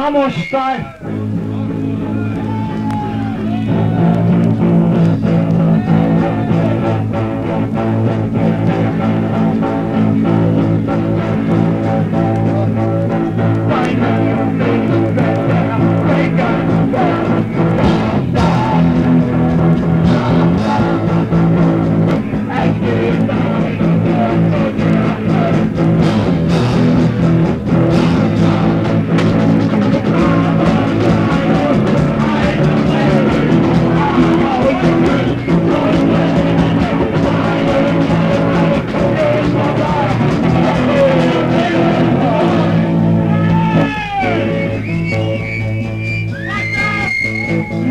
Vamos mostrar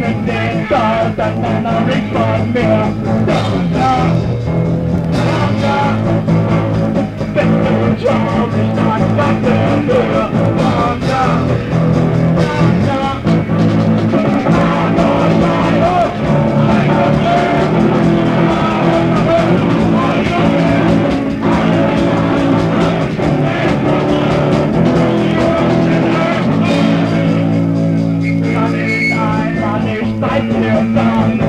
Vamos, Stein! Start, dann man nicht von mir. like you found